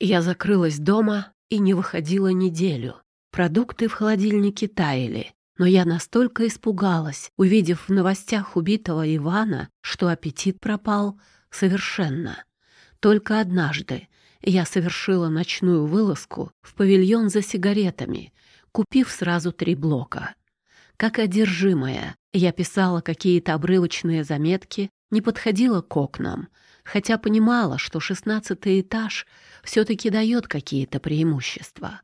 Я закрылась дома и не выходила неделю. Продукты в холодильнике таяли, но я настолько испугалась, увидев в новостях убитого Ивана, что аппетит пропал совершенно. Только однажды я совершила ночную вылазку в павильон за сигаретами, купив сразу три блока. Как одержимая, я писала какие-то обрывочные заметки, не подходила к окнам, хотя понимала, что шестнадцатый этаж все-таки дает какие-то преимущества.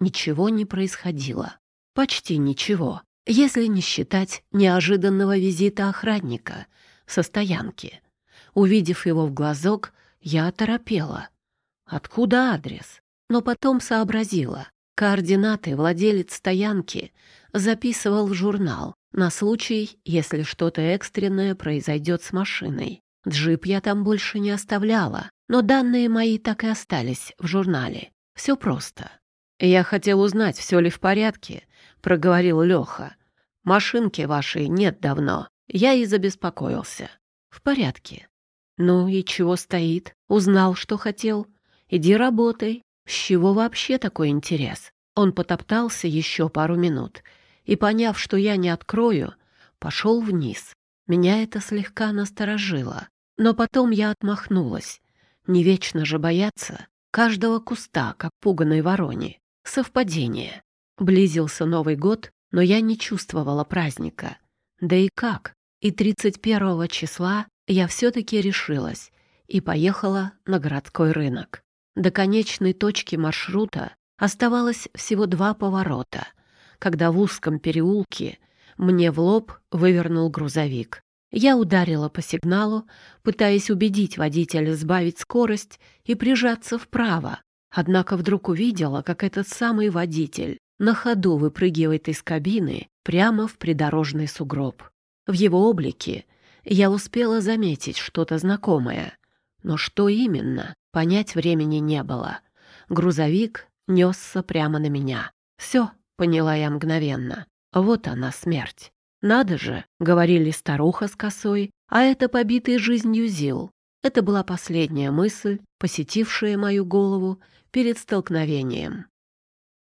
Ничего не происходило. Почти ничего, если не считать неожиданного визита охранника со стоянки. Увидев его в глазок, я оторопела. Откуда адрес? Но потом сообразила. Координаты владелец стоянки записывал в журнал на случай, если что-то экстренное произойдет с машиной. Джип я там больше не оставляла, но данные мои так и остались в журнале. Все просто. «Я хотел узнать, все ли в порядке», — проговорил Леха. «Машинки вашей нет давно. Я и забеспокоился». «В порядке». «Ну и чего стоит? Узнал, что хотел. Иди работай. С чего вообще такой интерес?» Он потоптался еще пару минут и, поняв, что я не открою, пошел вниз. Меня это слегка насторожило. Но потом я отмахнулась. Не вечно же бояться каждого куста, как пуганой вороне. Совпадение. Близился Новый год, но я не чувствовала праздника. Да и как? И 31 числа я все-таки решилась и поехала на городской рынок. До конечной точки маршрута оставалось всего два поворота, когда в узком переулке мне в лоб вывернул грузовик. Я ударила по сигналу, пытаясь убедить водителя сбавить скорость и прижаться вправо. Однако вдруг увидела, как этот самый водитель на ходу выпрыгивает из кабины прямо в придорожный сугроб. В его облике я успела заметить что-то знакомое. Но что именно, понять времени не было. Грузовик несся прямо на меня. «Все», — поняла я мгновенно, — «вот она, смерть». «Надо же», — говорили старуха с косой, а это побитый жизнью Зил. Это была последняя мысль, посетившая мою голову перед столкновением.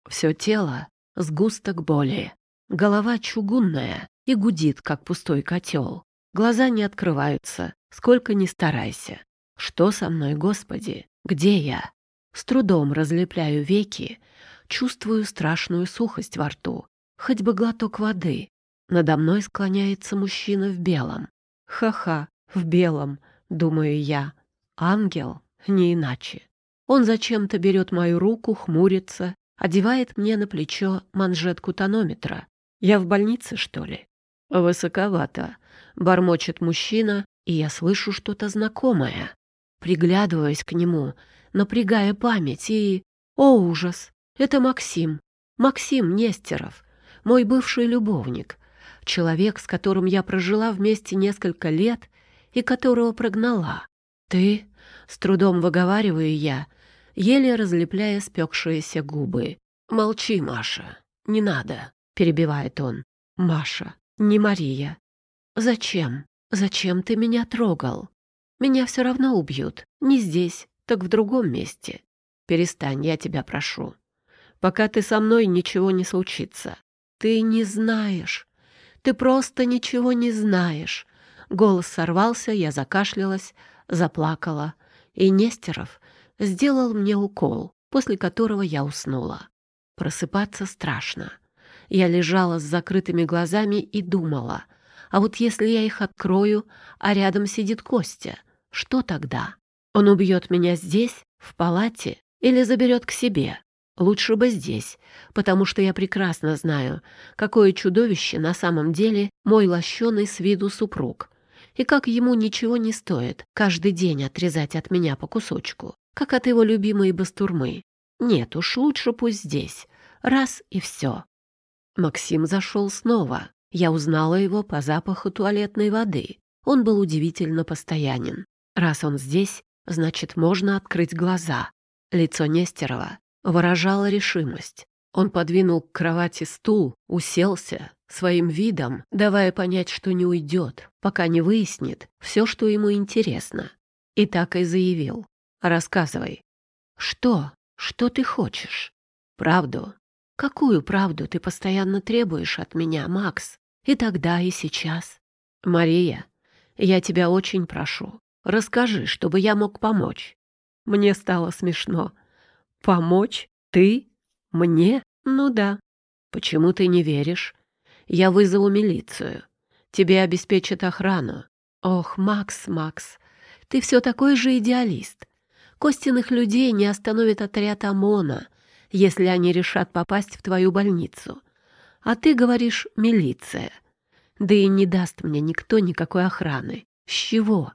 Все тело — сгусток боли. Голова чугунная и гудит, как пустой котел. Глаза не открываются, сколько ни старайся. Что со мной, Господи? Где я? С трудом разлепляю веки, чувствую страшную сухость во рту. Хоть бы глоток воды. Надо мной склоняется мужчина в белом. Ха-ха, в белом, думаю я. Ангел, не иначе. Он зачем-то берет мою руку, хмурится, одевает мне на плечо манжетку тонометра. Я в больнице, что ли? Высоковато, бормочет мужчина, и я слышу что-то знакомое. Приглядываясь к нему, напрягая память, и... О, ужас! Это Максим. Максим Нестеров, мой бывший любовник человек, с которым я прожила вместе несколько лет и которого прогнала. Ты, с трудом выговариваю я, еле разлепляя спекшиеся губы. Молчи, Маша, не надо, перебивает он. Маша, не Мария. Зачем? Зачем ты меня трогал? Меня все равно убьют. Не здесь, так в другом месте. Перестань, я тебя прошу. Пока ты со мной, ничего не случится. Ты не знаешь, ты просто ничего не знаешь». Голос сорвался, я закашлялась, заплакала. И Нестеров сделал мне укол, после которого я уснула. Просыпаться страшно. Я лежала с закрытыми глазами и думала, а вот если я их открою, а рядом сидит Костя, что тогда? Он убьет меня здесь, в палате, или заберет к себе? Лучше бы здесь, потому что я прекрасно знаю, какое чудовище на самом деле мой лощеный с виду супруг, и как ему ничего не стоит каждый день отрезать от меня по кусочку, как от его любимой бастурмы. Нет уж, лучше пусть здесь. Раз и все. Максим зашел снова. Я узнала его по запаху туалетной воды. Он был удивительно постоянен. Раз он здесь, значит, можно открыть глаза. Лицо Нестерова выражала решимость. Он подвинул к кровати стул, уселся, своим видом давая понять, что не уйдет, пока не выяснит все, что ему интересно. И так и заявил. «Рассказывай». Что? Что ты хочешь? Правду? Какую правду ты постоянно требуешь от меня, Макс? И тогда, и сейчас. Мария, я тебя очень прошу, расскажи, чтобы я мог помочь. Мне стало смешно. Помочь? Ты? Мне? Ну да. Почему ты не веришь? Я вызову милицию. Тебе обеспечат охрану. Ох, Макс, Макс, ты все такой же идеалист. Костяных людей не остановит отряд ОМОНа, если они решат попасть в твою больницу. А ты говоришь «милиция». Да и не даст мне никто никакой охраны. С чего?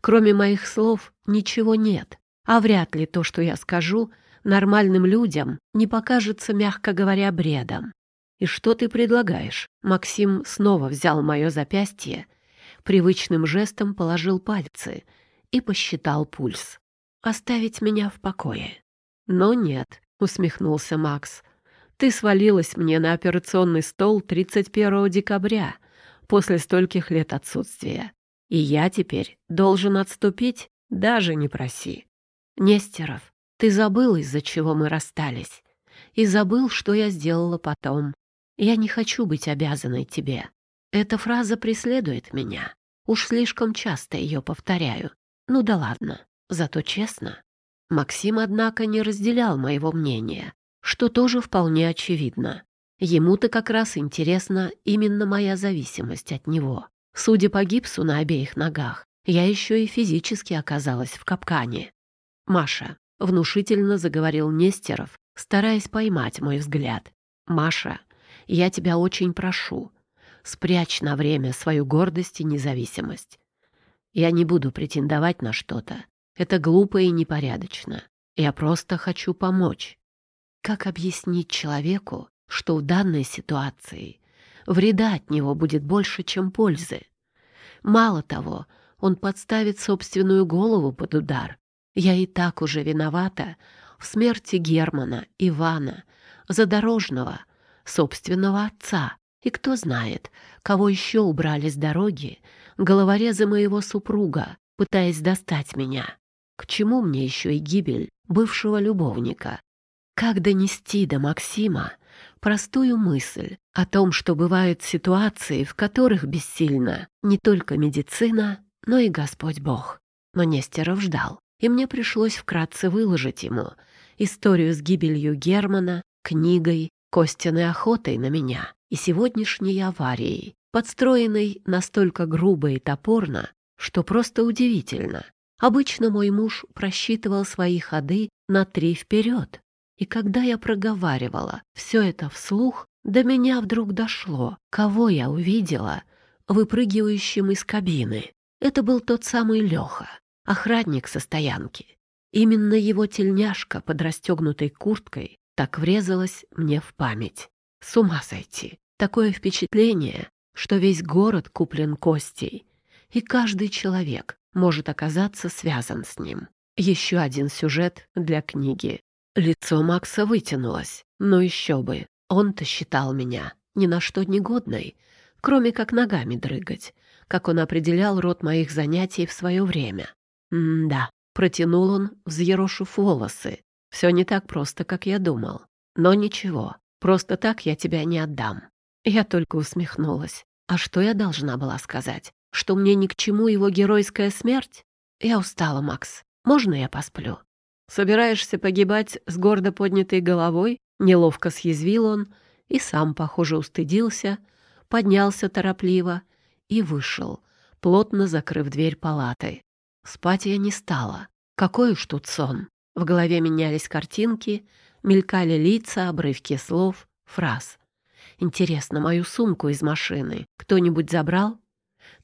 Кроме моих слов ничего нет. А вряд ли то, что я скажу, нормальным людям не покажется, мягко говоря, бредом. «И что ты предлагаешь?» Максим снова взял мое запястье, привычным жестом положил пальцы и посчитал пульс. «Оставить меня в покое». «Но нет», — усмехнулся Макс. «Ты свалилась мне на операционный стол 31 декабря, после стольких лет отсутствия. И я теперь должен отступить, даже не проси. Нестеров, ты забыл, из-за чего мы расстались, и забыл, что я сделала потом. Я не хочу быть обязанной тебе. Эта фраза преследует меня. Уж слишком часто ее повторяю. Ну да ладно, зато честно. Максим, однако, не разделял моего мнения, что тоже вполне очевидно. Ему-то как раз интересна именно моя зависимость от него. Судя по гипсу на обеих ногах, я еще и физически оказалась в капкане. «Маша», — внушительно заговорил Нестеров, стараясь поймать мой взгляд. «Маша, я тебя очень прошу, спрячь на время свою гордость и независимость. Я не буду претендовать на что-то. Это глупо и непорядочно. Я просто хочу помочь. Как объяснить человеку, что в данной ситуации вреда от него будет больше, чем пользы? Мало того, он подставит собственную голову под удар. Я и так уже виновата в смерти Германа, Ивана, Задорожного, собственного отца. И кто знает, кого еще убрали с дороги головорезы моего супруга, пытаясь достать меня. К чему мне еще и гибель бывшего любовника? Как донести до Максима простую мысль о том, что бывают ситуации, в которых бессильна не только медицина, но и Господь Бог. Но Нестеров ждал, и мне пришлось вкратце выложить ему историю с гибелью Германа, книгой Костиной охотой на меня и сегодняшней аварией, подстроенной настолько грубо и топорно, что просто удивительно. Обычно мой муж просчитывал свои ходы на три вперед. И когда я проговаривала все это вслух, до меня вдруг дошло, кого я увидела, выпрыгивающим из кабины. Это был тот самый Леха, охранник со стоянки. Именно его тельняшка под расстегнутой курткой так врезалось мне в память. С ума сойти. Такое впечатление, что весь город куплен Костей, и каждый человек может оказаться связан с ним. Еще один сюжет для книги. Лицо Макса вытянулось. Но еще бы. Он-то считал меня ни на что негодной, кроме как ногами дрыгать, как он определял род моих занятий в свое время. М-да, протянул он, взъерошив волосы, все не так просто, как я думал. Но ничего, просто так я тебя не отдам. Я только усмехнулась. А что я должна была сказать? Что мне ни к чему его геройская смерть? Я устала, Макс. Можно я посплю? Собираешься погибать с гордо поднятой головой? Неловко съязвил он и сам, похоже, устыдился, поднялся торопливо и вышел, плотно закрыв дверь палаты. Спать я не стала. Какой уж тут сон. В голове менялись картинки, мелькали лица, обрывки слов, фраз. Интересно, мою сумку из машины кто-нибудь забрал?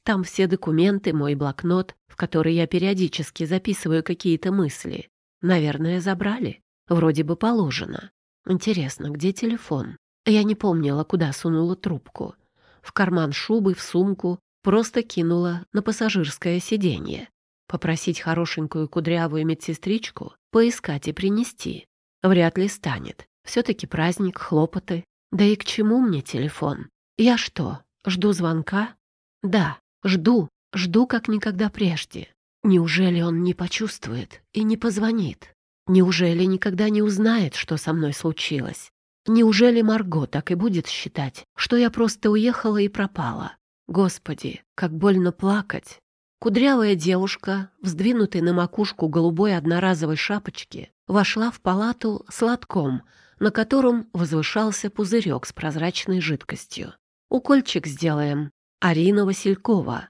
Там все документы, мой блокнот, в который я периодически записываю какие-то мысли. Наверное, забрали. Вроде бы положено. Интересно, где телефон? Я не помнила, куда сунула трубку. В карман шубы, в сумку, просто кинула на пассажирское сиденье. Попросить хорошенькую кудрявую медсестричку поискать и принести. Вряд ли станет. Все-таки праздник, хлопоты. Да и к чему мне телефон? Я что, жду звонка? Да, жду, жду как никогда прежде. Неужели он не почувствует и не позвонит? Неужели никогда не узнает, что со мной случилось? Неужели Марго так и будет считать, что я просто уехала и пропала? Господи, как больно плакать. Кудрявая девушка, вздвинутая на макушку голубой одноразовой шапочки, вошла в палату с лотком, на котором возвышался пузырек с прозрачной жидкостью. «Укольчик сделаем. Арина Василькова».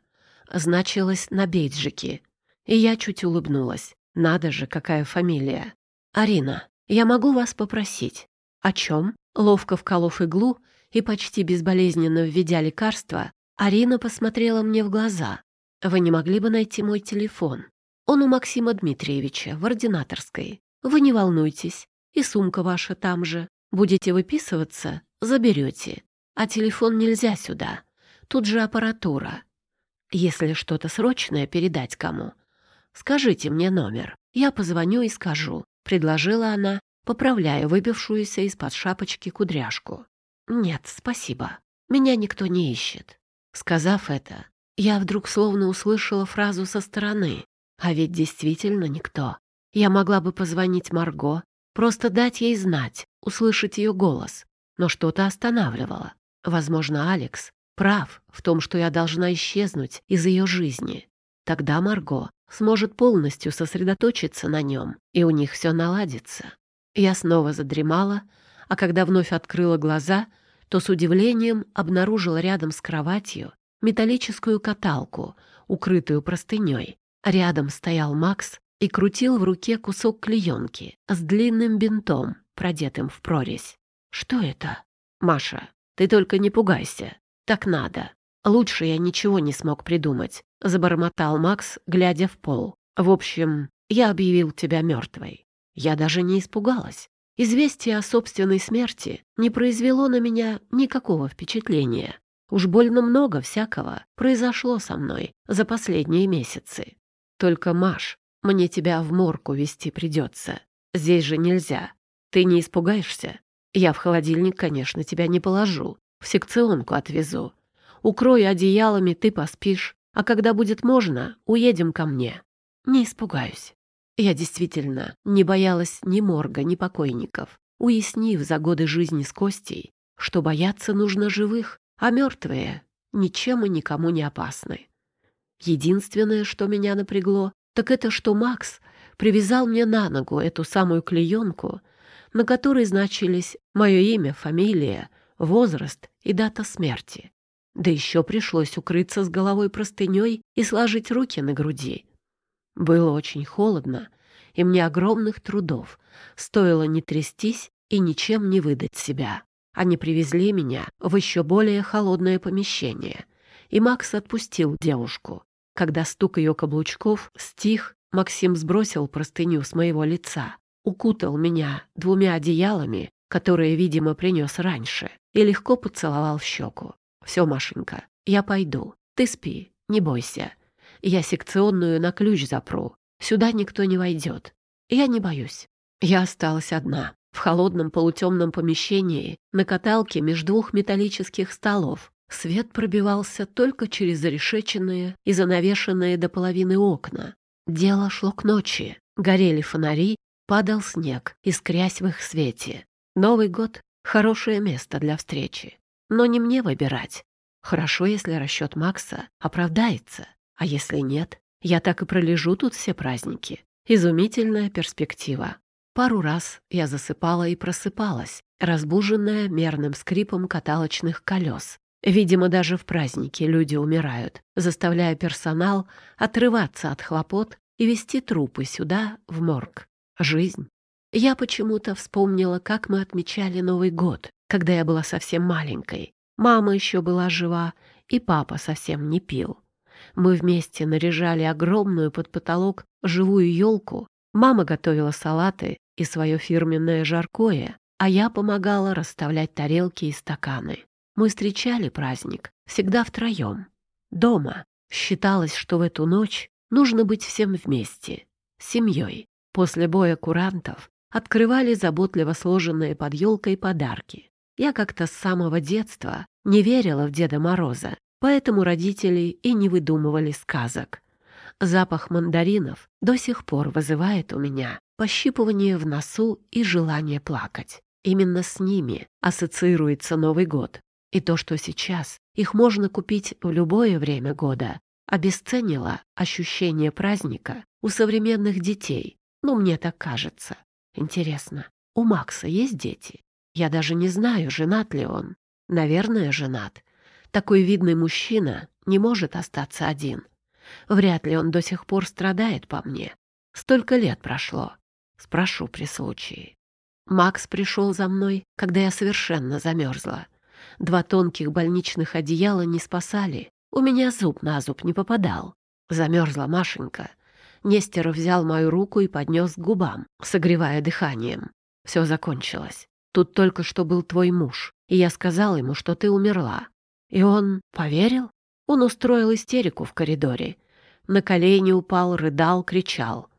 Значилось на бейджике. И я чуть улыбнулась. Надо же, какая фамилия. «Арина, я могу вас попросить?» «О чем?» Ловко вколов иглу и почти безболезненно введя лекарство, Арина посмотрела мне в глаза. «Вы не могли бы найти мой телефон? Он у Максима Дмитриевича, в ординаторской. Вы не волнуйтесь, и сумка ваша там же. Будете выписываться — заберете. А телефон нельзя сюда. Тут же аппаратура. Если что-то срочное передать кому, скажите мне номер. Я позвоню и скажу», — предложила она, поправляя выбившуюся из-под шапочки кудряшку. «Нет, спасибо. Меня никто не ищет». Сказав это, я вдруг словно услышала фразу со стороны. А ведь действительно никто. Я могла бы позвонить Марго, просто дать ей знать, услышать ее голос. Но что-то останавливало. Возможно, Алекс прав в том, что я должна исчезнуть из ее жизни. Тогда Марго сможет полностью сосредоточиться на нем, и у них все наладится. Я снова задремала, а когда вновь открыла глаза, то с удивлением обнаружила рядом с кроватью металлическую каталку, укрытую простыней. Рядом стоял Макс и крутил в руке кусок клеенки с длинным бинтом, продетым в прорезь. «Что это?» «Маша, ты только не пугайся. Так надо. Лучше я ничего не смог придумать», — забормотал Макс, глядя в пол. «В общем, я объявил тебя мертвой. Я даже не испугалась. Известие о собственной смерти не произвело на меня никакого впечатления. Уж больно много всякого произошло со мной за последние месяцы. Только, Маш, мне тебя в морку вести придется. Здесь же нельзя. Ты не испугаешься? Я в холодильник, конечно, тебя не положу. В секционку отвезу. Укрою одеялами, ты поспишь. А когда будет можно, уедем ко мне. Не испугаюсь. Я действительно не боялась ни морга, ни покойников, уяснив за годы жизни с Костей, что бояться нужно живых, а мертвые ничем и никому не опасны. Единственное, что меня напрягло, так это что Макс привязал мне на ногу эту самую клеенку, на которой значились мое имя, фамилия, возраст и дата смерти. Да еще пришлось укрыться с головой простыней и сложить руки на груди. Было очень холодно, и мне огромных трудов стоило не трястись и ничем не выдать себя. Они привезли меня в еще более холодное помещение, и Макс отпустил девушку. Когда стук ее каблучков стих, Максим сбросил простыню с моего лица, укутал меня двумя одеялами, которые, видимо, принес раньше, и легко поцеловал в щеку. «Все, Машенька, я пойду. Ты спи, не бойся. Я секционную на ключ запру. Сюда никто не войдет. Я не боюсь. Я осталась одна. В холодном полутемном помещении, на каталке между двух металлических столов. Свет пробивался только через зарешеченные и занавешенные до половины окна. Дело шло к ночи. Горели фонари, падал снег, искрясь в их свете. Новый год — хорошее место для встречи. Но не мне выбирать. Хорошо, если расчет Макса оправдается. А если нет, я так и пролежу тут все праздники. Изумительная перспектива. Пару раз я засыпала и просыпалась, разбуженная мерным скрипом каталочных колес. Видимо, даже в праздники люди умирают, заставляя персонал отрываться от хлопот и вести трупы сюда, в морг. Жизнь. Я почему-то вспомнила, как мы отмечали Новый год, когда я была совсем маленькой. Мама еще была жива, и папа совсем не пил. Мы вместе наряжали огромную под потолок живую елку. Мама готовила салаты и свое фирменное жаркое, а я помогала расставлять тарелки и стаканы. Мы встречали праздник всегда втроем. Дома. Считалось, что в эту ночь нужно быть всем вместе, семьей. После боя курантов открывали заботливо сложенные под елкой подарки. Я как-то с самого детства не верила в Деда Мороза Поэтому родители и не выдумывали сказок. Запах мандаринов до сих пор вызывает у меня пощипывание в носу и желание плакать. Именно с ними ассоциируется Новый год. И то, что сейчас их можно купить в любое время года, обесценило ощущение праздника у современных детей. Ну, мне так кажется. Интересно, у Макса есть дети? Я даже не знаю, женат ли он. Наверное, женат. Такой видный мужчина не может остаться один. Вряд ли он до сих пор страдает по мне. Столько лет прошло. Спрошу при случае. Макс пришел за мной, когда я совершенно замерзла. Два тонких больничных одеяла не спасали. У меня зуб на зуб не попадал. Замерзла Машенька. Нестеров взял мою руку и поднес к губам, согревая дыханием. Все закончилось. Тут только что был твой муж, и я сказал ему, что ты умерла. И он поверил? Он устроил истерику в коридоре. На колени упал, рыдал, кричал.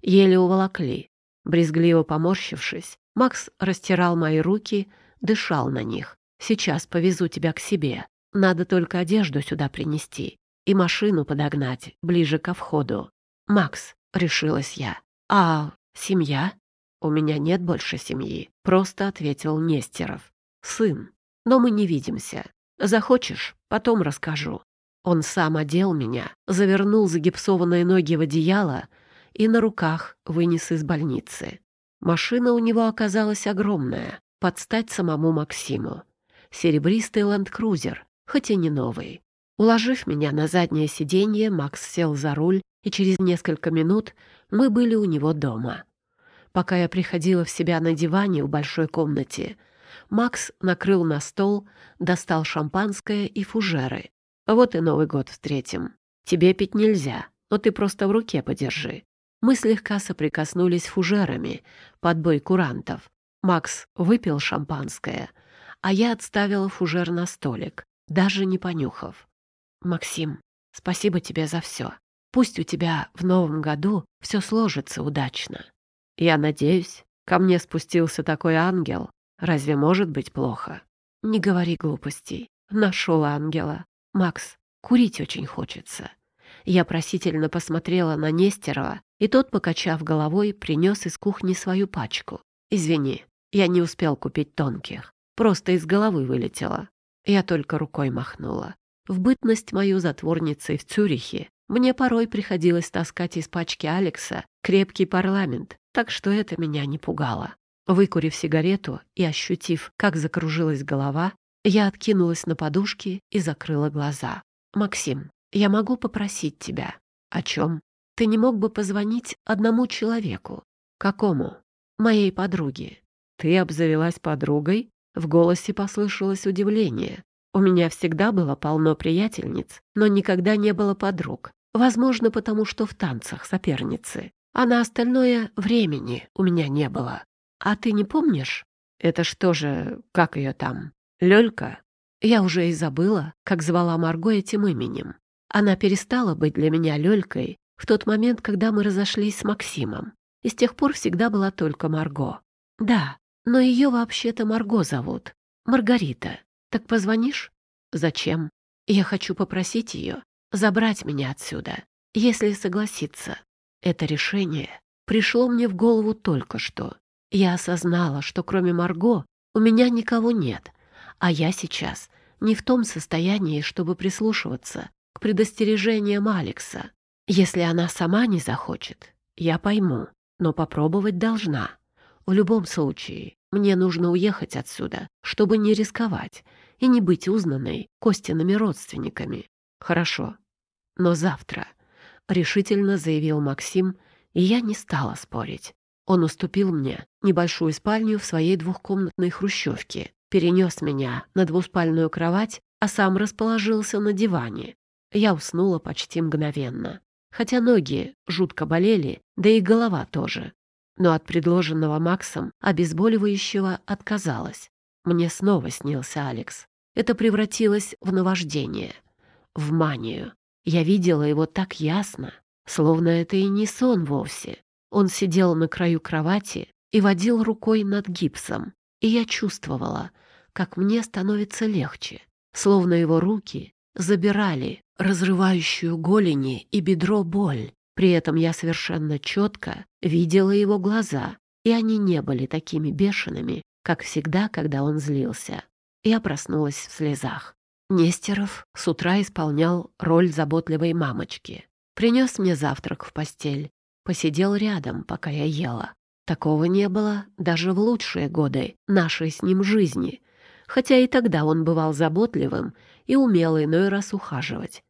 Еле уволокли. Брезгливо поморщившись, Макс растирал мои руки, дышал на них. «Сейчас повезу тебя к себе. Надо только одежду сюда принести и машину подогнать ближе ко входу». «Макс», — решилась я. «А семья?» «У меня нет больше семьи», — просто ответил Нестеров. «Сын. Но мы не видимся. Захочешь, потом расскажу». Он сам одел меня, завернул загипсованные ноги в одеяло и на руках вынес из больницы. Машина у него оказалась огромная, под стать самому Максиму. Серебристый ленд-крузер, хоть и не новый. Уложив меня на заднее сиденье, Макс сел за руль, и через несколько минут мы были у него дома. Пока я приходила в себя на диване в большой комнате, Макс накрыл на стол, достал шампанское и фужеры. Вот и Новый год встретим. Тебе пить нельзя, но ты просто в руке подержи. Мы слегка соприкоснулись фужерами под бой курантов. Макс выпил шампанское, а я отставила фужер на столик, даже не понюхав. «Максим, спасибо тебе за все. Пусть у тебя в новом году все сложится удачно. Я надеюсь, ко мне спустился такой ангел. Разве может быть плохо? Не говори глупостей. Нашел ангела. «Макс, курить очень хочется». Я просительно посмотрела на Нестерова, и тот, покачав головой, принес из кухни свою пачку. «Извини, я не успел купить тонких. Просто из головы вылетело». Я только рукой махнула. В бытность мою затворницей в Цюрихе мне порой приходилось таскать из пачки Алекса крепкий парламент, так что это меня не пугало. Выкурив сигарету и ощутив, как закружилась голова, я откинулась на подушки и закрыла глаза. «Максим, я могу попросить тебя?» «О чем?» «Ты не мог бы позвонить одному человеку?» «Какому?» «Моей подруге». «Ты обзавелась подругой?» В голосе послышалось удивление. «У меня всегда было полно приятельниц, но никогда не было подруг. Возможно, потому что в танцах соперницы. А на остальное времени у меня не было. А ты не помнишь? Это что же, как ее там? Лёлька. Я уже и забыла, как звала Марго этим именем. Она перестала быть для меня Лёлькой в тот момент, когда мы разошлись с Максимом. И с тех пор всегда была только Марго. Да, но её вообще-то Марго зовут. Маргарита. Так позвонишь? Зачем? Я хочу попросить её забрать меня отсюда, если согласится. Это решение пришло мне в голову только что. Я осознала, что кроме Марго у меня никого нет, а я сейчас не в том состоянии, чтобы прислушиваться к предостережениям Алекса. Если она сама не захочет, я пойму, но попробовать должна. В любом случае, мне нужно уехать отсюда, чтобы не рисковать и не быть узнанной Костиными родственниками. Хорошо, но завтра, — решительно заявил Максим, и я не стала спорить. Он уступил мне небольшую спальню в своей двухкомнатной хрущевке, перенес меня на двуспальную кровать, а сам расположился на диване. Я уснула почти мгновенно, хотя ноги жутко болели, да и голова тоже. Но от предложенного Максом обезболивающего отказалась. Мне снова снился Алекс. Это превратилось в наваждение, в манию. Я видела его так ясно, словно это и не сон вовсе. Он сидел на краю кровати и водил рукой над гипсом, и я чувствовала, как мне становится легче, словно его руки забирали разрывающую голени и бедро боль, При этом я совершенно четко видела его глаза, и они не были такими бешеными, как всегда, когда он злился. Я проснулась в слезах. Нестеров с утра исполнял роль заботливой мамочки. Принес мне завтрак в постель. Посидел рядом, пока я ела. Такого не было даже в лучшие годы нашей с ним жизни, хотя и тогда он бывал заботливым и умел иной раз ухаживать.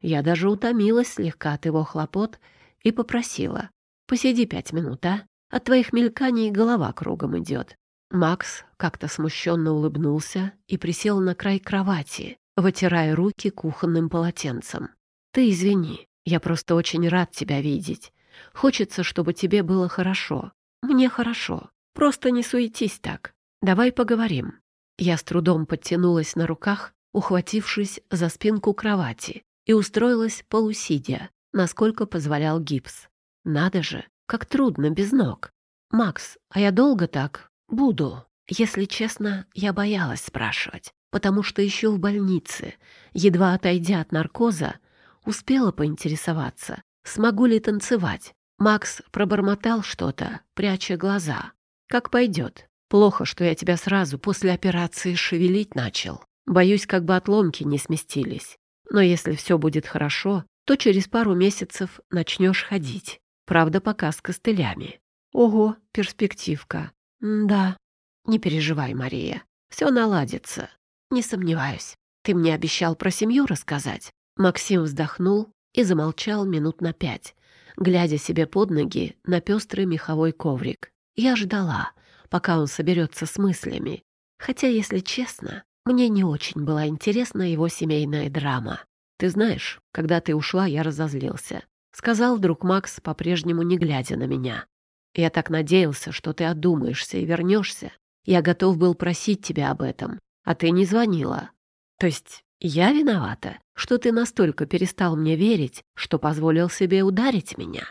Я даже утомилась слегка от его хлопот и попросила. «Посиди пять минут, а? От твоих мельканий голова кругом идет». Макс как-то смущенно улыбнулся и присел на край кровати, вытирая руки кухонным полотенцем. «Ты извини, я просто очень рад тебя видеть. Хочется, чтобы тебе было хорошо. Мне хорошо. Просто не суетись так. Давай поговорим». Я с трудом подтянулась на руках, ухватившись за спинку кровати, и устроилась полусидя, насколько позволял гипс. Надо же, как трудно без ног. «Макс, а я долго так буду?» Если честно, я боялась спрашивать, потому что еще в больнице, едва отойдя от наркоза, успела поинтересоваться, смогу ли танцевать. Макс пробормотал что-то, пряча глаза. «Как пойдет. Плохо, что я тебя сразу после операции шевелить начал. Боюсь, как бы отломки не сместились. Но если все будет хорошо, то через пару месяцев начнешь ходить. Правда, пока с костылями. Ого, перспективка. М да. Не переживай, Мария. Все наладится. Не сомневаюсь. Ты мне обещал про семью рассказать. Максим вздохнул и замолчал минут на пять, глядя себе под ноги на пестрый меховой коврик. Я ждала, пока он соберется с мыслями. Хотя, если честно, мне не очень была интересна его семейная драма. Ты знаешь, когда ты ушла, я разозлился. Сказал вдруг Макс, по-прежнему не глядя на меня. Я так надеялся, что ты одумаешься и вернешься. Я готов был просить тебя об этом, а ты не звонила. То есть я виновата, что ты настолько перестал мне верить, что позволил себе ударить меня?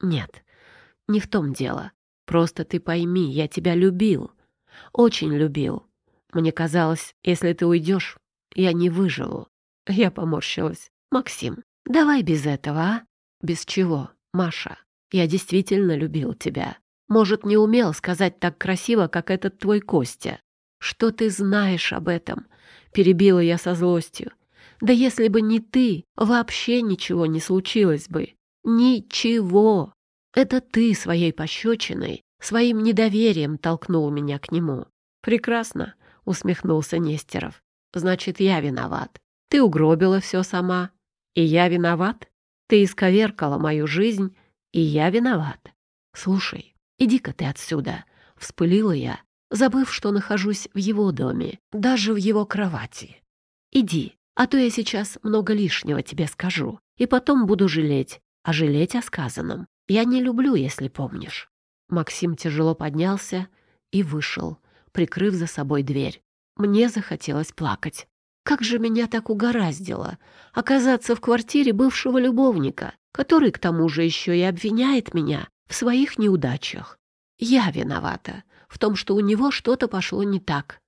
Нет, не в том дело. Просто ты пойми, я тебя любил. Очень любил. Мне казалось, если ты уйдешь, я не выживу. Я поморщилась. «Максим, давай без этого, а?» «Без чего, Маша? Я действительно любил тебя. Может, не умел сказать так красиво, как этот твой Костя. Что ты знаешь об этом?» Перебила я со злостью. «Да если бы не ты, вообще ничего не случилось бы. Ничего. Это ты своей пощечиной, своим недоверием толкнул меня к нему. Прекрасно, усмехнулся Нестеров. Значит, я виноват. Ты угробила все сама. И я виноват. Ты исковеркала мою жизнь, и я виноват. Слушай, иди-ка ты отсюда, вспылила я, забыв, что нахожусь в его доме, даже в его кровати. Иди, а то я сейчас много лишнего тебе скажу, и потом буду жалеть, а жалеть о сказанном я не люблю, если помнишь. Максим тяжело поднялся и вышел, прикрыв за собой дверь. Мне захотелось плакать. Как же меня так угораздило оказаться в квартире бывшего любовника, который к тому же еще и обвиняет меня в своих неудачах. Я виновата в том, что у него что-то пошло не так.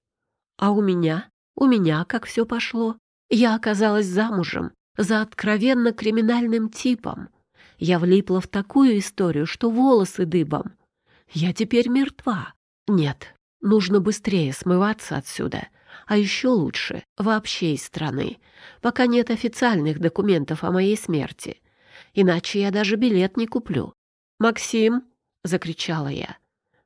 А у меня? У меня как все пошло? Я оказалась замужем за откровенно криминальным типом. Я влипла в такую историю, что волосы дыбом. Я теперь мертва. Нет, нужно быстрее смываться отсюда — а еще лучше вообще из страны, пока нет официальных документов о моей смерти. Иначе я даже билет не куплю. «Максим!» — закричала я.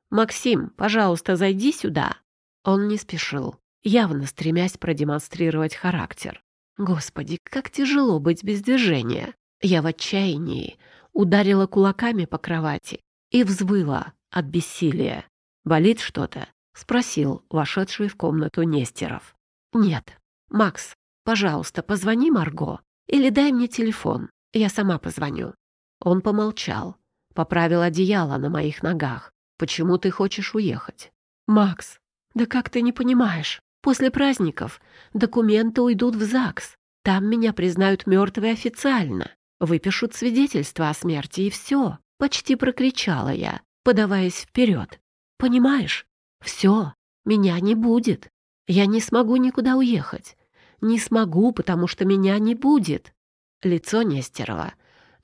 «Максим, пожалуйста, зайди сюда!» Он не спешил, явно стремясь продемонстрировать характер. Господи, как тяжело быть без движения. Я в отчаянии ударила кулаками по кровати и взвыла от бессилия. Болит что-то? — спросил вошедший в комнату Нестеров. «Нет. Макс, пожалуйста, позвони Марго или дай мне телефон. Я сама позвоню». Он помолчал, поправил одеяло на моих ногах. «Почему ты хочешь уехать?» «Макс, да как ты не понимаешь? После праздников документы уйдут в ЗАГС. Там меня признают мертвой официально. Выпишут свидетельство о смерти, и все. Почти прокричала я, подаваясь вперед. Понимаешь, все, меня не будет. Я не смогу никуда уехать. Не смогу, потому что меня не будет. Лицо Нестерова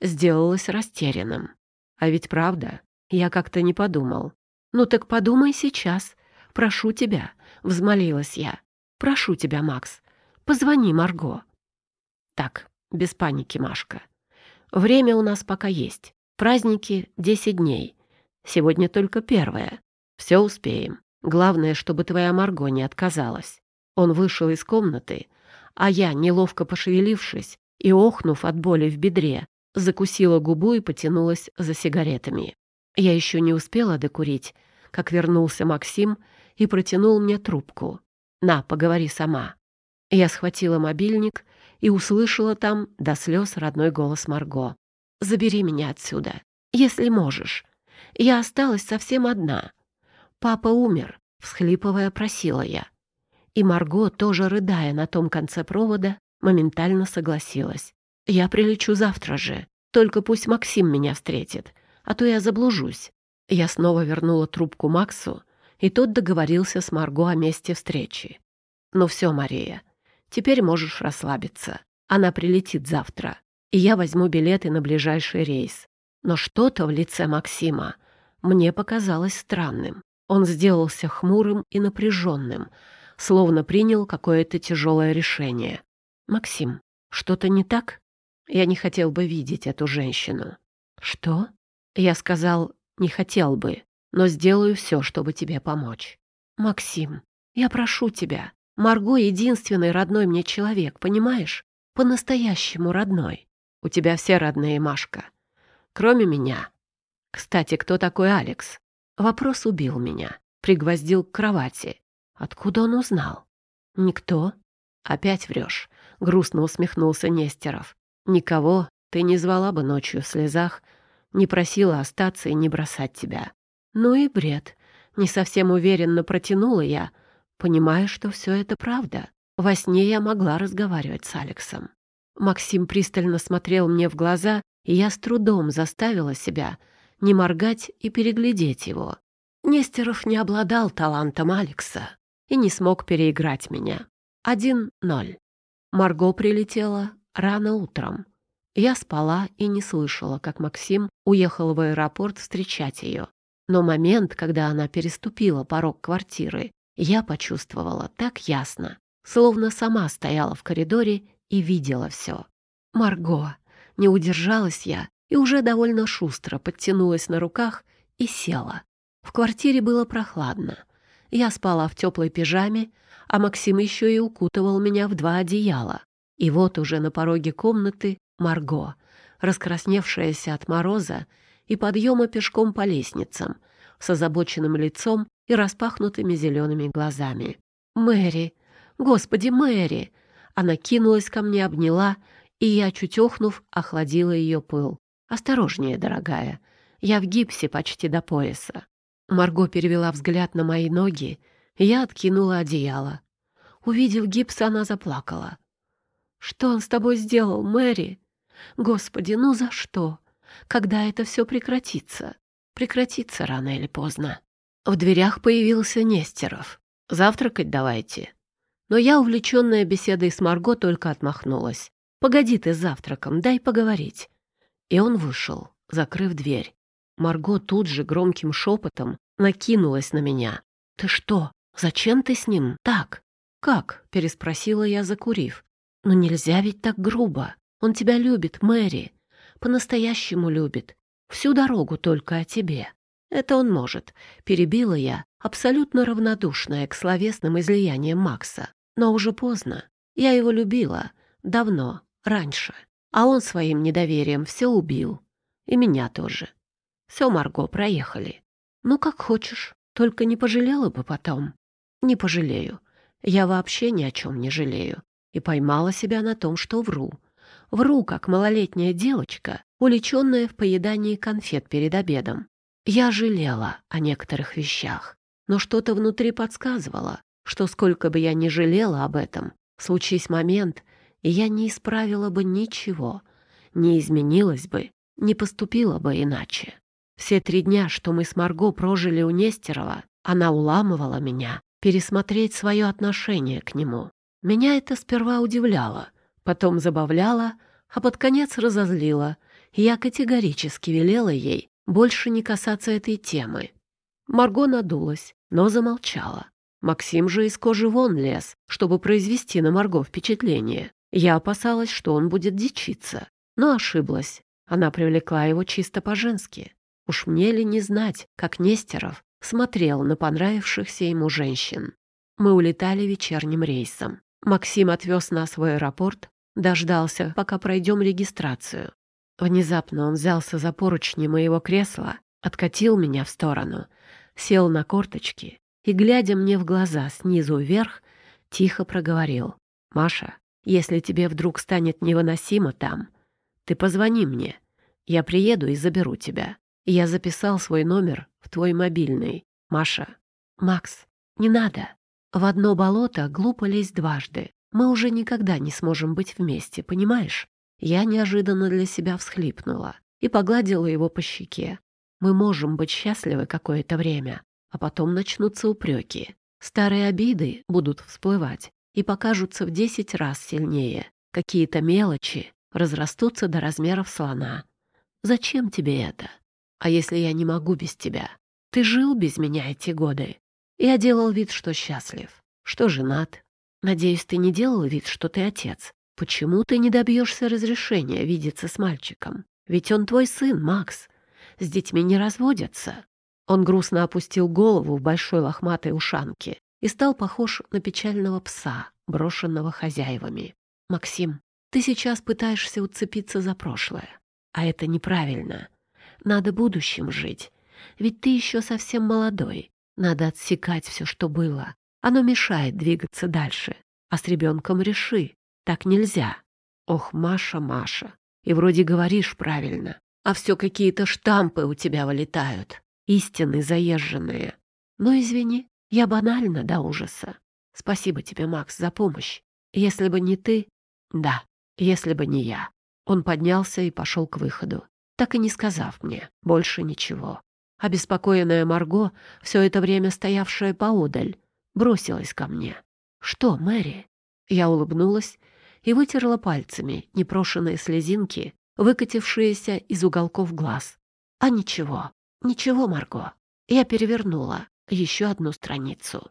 сделалось растерянным. А ведь правда, я как-то не подумал. «Ну так подумай сейчас. Прошу тебя», — взмолилась я. «Прошу тебя, Макс, позвони Марго». «Так, без паники, Машка. Время у нас пока есть. Праздники — десять дней. Сегодня только первое. Все успеем. Главное, чтобы твоя Марго не отказалась». Он вышел из комнаты, а я, неловко пошевелившись и охнув от боли в бедре, закусила губу и потянулась за сигаретами. Я еще не успела докурить, как вернулся Максим и протянул мне трубку. «На, поговори сама». Я схватила мобильник и услышала там до слез родной голос Марго. «Забери меня отсюда, если можешь. Я осталась совсем одна. Папа умер», — всхлипывая просила я. И Марго, тоже рыдая на том конце провода, моментально согласилась. «Я прилечу завтра же. Только пусть Максим меня встретит, а то я заблужусь». Я снова вернула трубку Максу, и тот договорился с Марго о месте встречи. «Ну все, Мария, теперь можешь расслабиться. Она прилетит завтра, и я возьму билеты на ближайший рейс». Но что-то в лице Максима мне показалось странным. Он сделался хмурым и напряженным, словно принял какое-то тяжелое решение. «Максим, что-то не так?» Я не хотел бы видеть эту женщину. «Что?» Я сказал, не хотел бы, но сделаю все, чтобы тебе помочь. Максим, я прошу тебя. Марго — единственный родной мне человек, понимаешь? По-настоящему родной. У тебя все родные, Машка. Кроме меня. Кстати, кто такой Алекс? Вопрос убил меня. Пригвоздил к кровати. Откуда он узнал? Никто. Опять врешь. Грустно усмехнулся Нестеров. Никого ты не звала бы ночью в слезах, не просила остаться и не бросать тебя. Ну и бред. Не совсем уверенно протянула я, понимая, что все это правда. Во сне я могла разговаривать с Алексом. Максим пристально смотрел мне в глаза, и я с трудом заставила себя не моргать и переглядеть его. Нестеров не обладал талантом Алекса и не смог переиграть меня. Один ноль. Марго прилетела рано утром. Я спала и не слышала, как Максим уехал в аэропорт встречать ее. Но момент, когда она переступила порог квартиры, я почувствовала так ясно, словно сама стояла в коридоре и видела все. «Марго!» Не удержалась я и уже довольно шустро подтянулась на руках и села. В квартире было прохладно. Я спала в теплой пижаме, а Максим еще и укутывал меня в два одеяла. И вот уже на пороге комнаты Марго, раскрасневшаяся от мороза и подъема пешком по лестницам, с озабоченным лицом и распахнутыми зелеными глазами. «Мэри! Господи, Мэри!» Она кинулась ко мне, обняла, и я, чуть охнув, охладила ее пыл. «Осторожнее, дорогая. Я в гипсе почти до пояса». Марго перевела взгляд на мои ноги, и я откинула одеяло. Увидев гипс, она заплакала. «Что он с тобой сделал, Мэри? Господи, ну за что? Когда это все прекратится?» «Прекратится рано или поздно». В дверях появился Нестеров. «Завтракать давайте». Но я, увлеченная беседой с Марго, только отмахнулась. «Погоди ты с завтраком, дай поговорить». И он вышел, закрыв дверь. Марго тут же громким шепотом накинулась на меня. «Ты что? Зачем ты с ним так?» «Как?» — переспросила я, закурив. Но нельзя ведь так грубо. Он тебя любит, Мэри. По-настоящему любит. Всю дорогу только о тебе. Это он может. Перебила я, абсолютно равнодушная к словесным излияниям Макса. Но уже поздно. Я его любила. Давно. Раньше. А он своим недоверием все убил. И меня тоже. Все, Марго, проехали. Ну, как хочешь. Только не пожалела бы потом. Не пожалею. Я вообще ни о чем не жалею и поймала себя на том, что вру. Вру, как малолетняя девочка, уличенная в поедании конфет перед обедом. Я жалела о некоторых вещах, но что-то внутри подсказывало, что сколько бы я ни жалела об этом, случись момент, я не исправила бы ничего, не изменилась бы, не поступила бы иначе. Все три дня, что мы с Марго прожили у Нестерова, она уламывала меня пересмотреть свое отношение к нему. Меня это сперва удивляло, потом забавляло, а под конец разозлило Я категорически велела ей больше не касаться этой темы. Марго надулась, но замолчала. Максим же из кожи вон лез, чтобы произвести на Марго впечатление. Я опасалась, что он будет дичиться, но ошиблась. Она привлекла его чисто по-женски. Уж мне ли не знать, как Нестеров смотрел на понравившихся ему женщин. Мы улетали вечерним рейсом. Максим отвез нас в аэропорт, дождался, пока пройдем регистрацию. Внезапно он взялся за поручни моего кресла, откатил меня в сторону, сел на корточки и, глядя мне в глаза снизу вверх, тихо проговорил. «Маша, если тебе вдруг станет невыносимо там, ты позвони мне. Я приеду и заберу тебя. Я записал свой номер в твой мобильный. Маша. Макс, не надо. В одно болото глупо лезть дважды. Мы уже никогда не сможем быть вместе, понимаешь? Я неожиданно для себя всхлипнула и погладила его по щеке. Мы можем быть счастливы какое-то время, а потом начнутся упреки. Старые обиды будут всплывать и покажутся в десять раз сильнее. Какие-то мелочи разрастутся до размеров слона. Зачем тебе это? А если я не могу без тебя? Ты жил без меня эти годы. Я делал вид, что счастлив, что женат. Надеюсь, ты не делал вид, что ты отец. Почему ты не добьешься разрешения видеться с мальчиком? Ведь он твой сын, Макс. С детьми не разводятся. Он грустно опустил голову в большой лохматой ушанке и стал похож на печального пса, брошенного хозяевами. «Максим, ты сейчас пытаешься уцепиться за прошлое, а это неправильно. Надо будущим жить. Ведь ты еще совсем молодой. Надо отсекать все, что было. Оно мешает двигаться дальше. А с ребенком реши. Так нельзя. Ох, Маша, Маша. И вроде говоришь правильно. А все какие-то штампы у тебя вылетают. Истины заезженные. Но извини, я банальна до ужаса. Спасибо тебе, Макс, за помощь. Если бы не ты... Да, если бы не я. Он поднялся и пошел к выходу так и не сказав мне больше ничего. Обеспокоенная Марго, все это время стоявшая поодаль, бросилась ко мне. «Что, Мэри?» Я улыбнулась и вытерла пальцами непрошенные слезинки, выкатившиеся из уголков глаз. «А ничего, ничего, Марго». Я перевернула еще одну страницу.